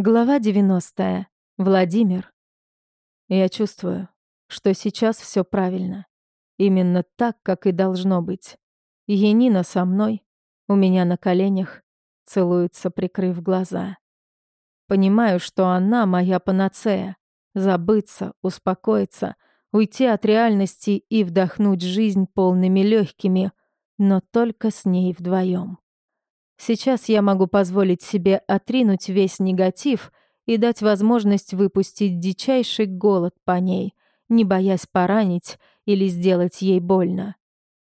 Глава 90. Владимир. Я чувствую, что сейчас все правильно. Именно так, как и должно быть. Енина со мной, у меня на коленях, целуется, прикрыв глаза. Понимаю, что она моя панацея. Забыться, успокоиться, уйти от реальности и вдохнуть жизнь полными легкими, но только с ней вдвоем. Сейчас я могу позволить себе отринуть весь негатив и дать возможность выпустить дичайший голод по ней, не боясь поранить или сделать ей больно.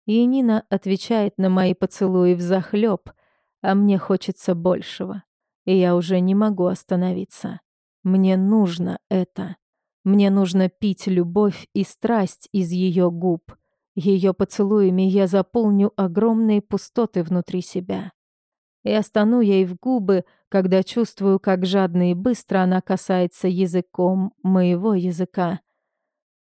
Янина отвечает на мои поцелуи взахлёб, а мне хочется большего, и я уже не могу остановиться. Мне нужно это. Мне нужно пить любовь и страсть из ее губ. Ее поцелуями я заполню огромные пустоты внутри себя. Я стану ей в губы, когда чувствую, как жадно и быстро она касается языком моего языка.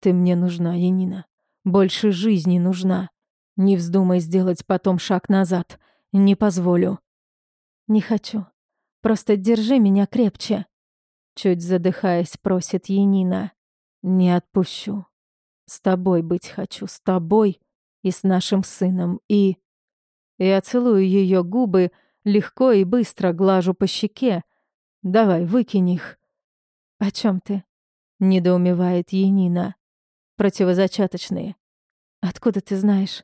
Ты мне нужна, Янина. Больше жизни нужна. Не вздумай сделать потом шаг назад. Не позволю. Не хочу. Просто держи меня крепче. Чуть задыхаясь, просит Янина. Не отпущу. С тобой быть хочу, с тобой и с нашим сыном, и... Я целую ее губы, Легко и быстро глажу по щеке. Давай, выкинь их. О чем ты? Недоумевает Енина. Противозачаточные. Откуда ты знаешь?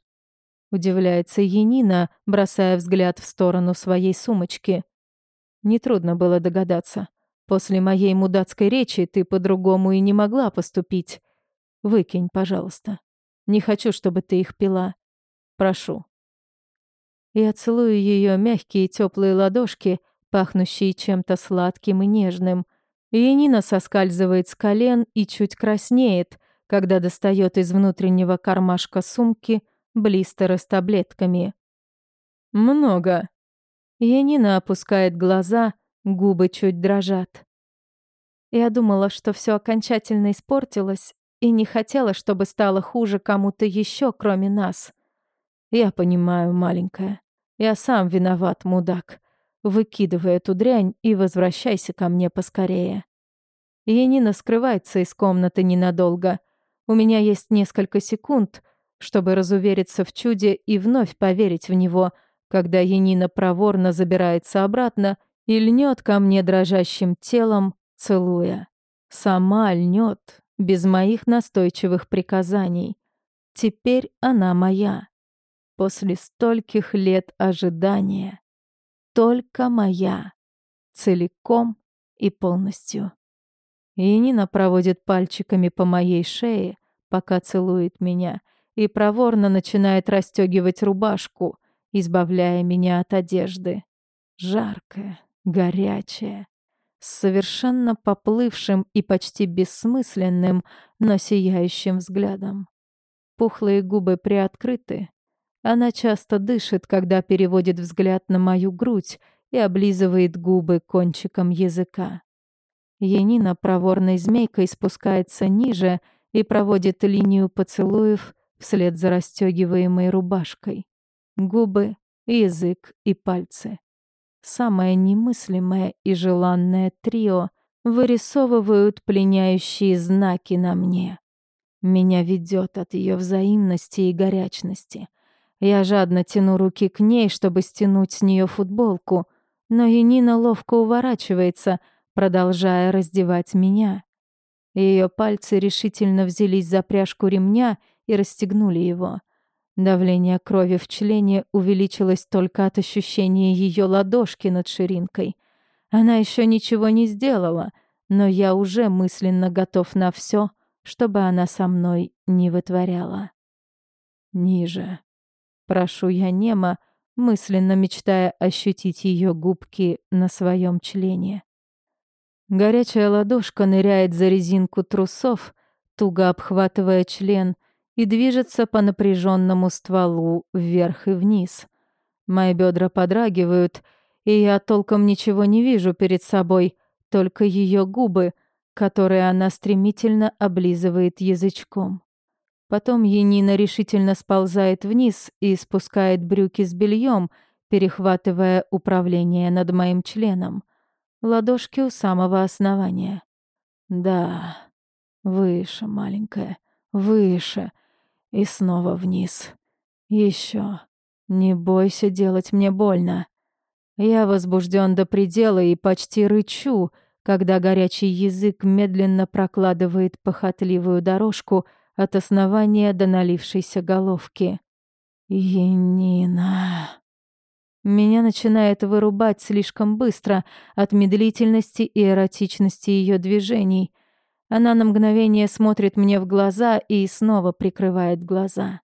Удивляется Енина, бросая взгляд в сторону своей сумочки. Нетрудно было догадаться. После моей мудацкой речи ты по-другому и не могла поступить. Выкинь, пожалуйста. Не хочу, чтобы ты их пила. Прошу. Я целую ее мягкие теплые ладошки, пахнущие чем-то сладким и нежным. Янина соскальзывает с колен и чуть краснеет, когда достает из внутреннего кармашка сумки блистеры с таблетками. «Много». Янина опускает глаза, губы чуть дрожат. Я думала, что все окончательно испортилось, и не хотела, чтобы стало хуже кому-то еще, кроме нас. Я понимаю, маленькая. Я сам виноват, мудак. Выкидывай эту дрянь и возвращайся ко мне поскорее. Янина скрывается из комнаты ненадолго. У меня есть несколько секунд, чтобы разувериться в чуде и вновь поверить в него, когда Янина проворно забирается обратно и льнет ко мне дрожащим телом, целуя. Сама льнет, без моих настойчивых приказаний. Теперь она моя после стольких лет ожидания. Только моя. Целиком и полностью. И Нина проводит пальчиками по моей шее, пока целует меня, и проворно начинает расстегивать рубашку, избавляя меня от одежды. Жаркая, горячая, с совершенно поплывшим и почти бессмысленным, но сияющим взглядом. Пухлые губы приоткрыты, она часто дышит, когда переводит взгляд на мою грудь и облизывает губы кончиком языка. Янина проворной змейкой спускается ниже и проводит линию поцелуев вслед за расстегиваемой рубашкой. Губы, язык и пальцы. Самое немыслимое и желанное трио вырисовывают пленяющие знаки на мне. Меня ведет от ее взаимности и горячности — я жадно тяну руки к ней, чтобы стянуть с нее футболку, но Енина ловко уворачивается, продолжая раздевать меня. Ее пальцы решительно взялись за пряжку ремня и расстегнули его. Давление крови в члене увеличилось только от ощущения ее ладошки над ширинкой. Она еще ничего не сделала, но я уже мысленно готов на все, чтобы она со мной не вытворяла. Ниже. Прошу я Нема, мысленно мечтая ощутить ее губки на своем члене. Горячая ладошка ныряет за резинку трусов, туго обхватывая член, и движется по напряженному стволу вверх и вниз. Мои бедра подрагивают, и я толком ничего не вижу перед собой, только ее губы, которые она стремительно облизывает язычком. Потом Енина решительно сползает вниз и спускает брюки с бельем, перехватывая управление над моим членом. ладошки у самого основания. Да, выше, маленькая, выше. И снова вниз. Еще. Не бойся делать мне больно. Я возбужден до предела и почти рычу, когда горячий язык медленно прокладывает похотливую дорожку от основания до налившейся головки. Енина. Меня начинает вырубать слишком быстро от медлительности и эротичности ее движений. Она на мгновение смотрит мне в глаза и снова прикрывает глаза.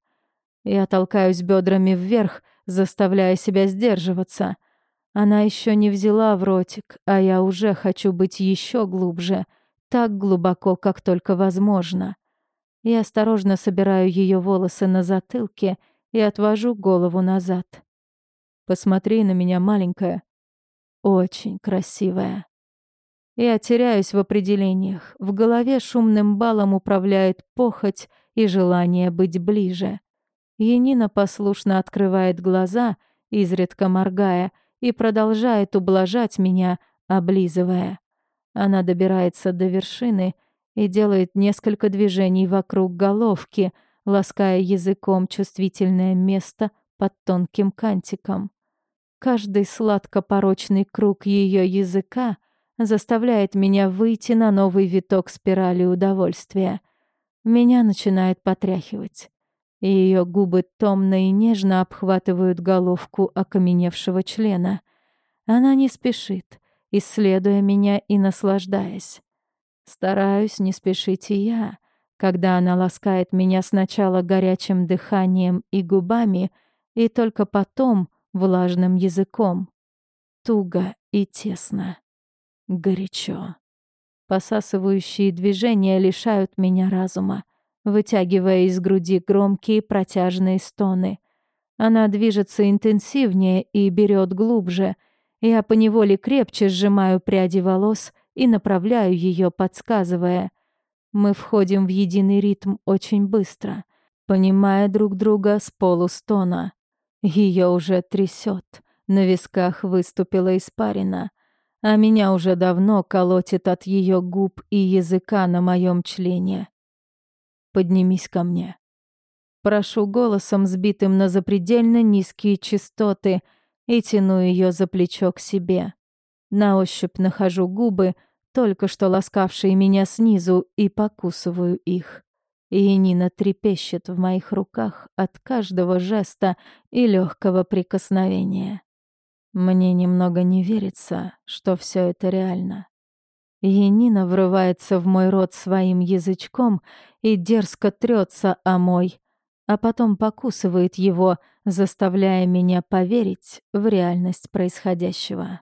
Я толкаюсь бедрами вверх, заставляя себя сдерживаться — она еще не взяла в ротик, а я уже хочу быть еще глубже, так глубоко, как только возможно. Я осторожно собираю ее волосы на затылке и отвожу голову назад. Посмотри на меня, маленькая. Очень красивая. Я теряюсь в определениях. В голове шумным балом управляет похоть и желание быть ближе. Енина послушно открывает глаза, изредка моргая, и продолжает ублажать меня, облизывая. Она добирается до вершины и делает несколько движений вокруг головки, лаская языком чувствительное место под тонким кантиком. Каждый сладко-порочный круг ее языка заставляет меня выйти на новый виток спирали удовольствия. Меня начинает потряхивать и ее губы томно и нежно обхватывают головку окаменевшего члена. Она не спешит, исследуя меня и наслаждаясь. Стараюсь не спешить и я, когда она ласкает меня сначала горячим дыханием и губами, и только потом влажным языком. Туго и тесно. Горячо. Посасывающие движения лишают меня разума вытягивая из груди громкие протяжные стоны. Она движется интенсивнее и берет глубже. Я поневоле крепче сжимаю пряди волос и направляю ее, подсказывая. Мы входим в единый ритм очень быстро, понимая друг друга с полустона. Ее уже трясет, на висках выступила испарина, а меня уже давно колотит от ее губ и языка на моем члене поднимись ко мне. Прошу голосом, сбитым на запредельно низкие частоты, и тяну ее за плечо к себе. На ощупь нахожу губы, только что ласкавшие меня снизу, и покусываю их. И Нина трепещет в моих руках от каждого жеста и легкого прикосновения. Мне немного не верится, что все это реально. Енина врывается в мой рот своим язычком и дерзко трется о мой, а потом покусывает его, заставляя меня поверить в реальность происходящего.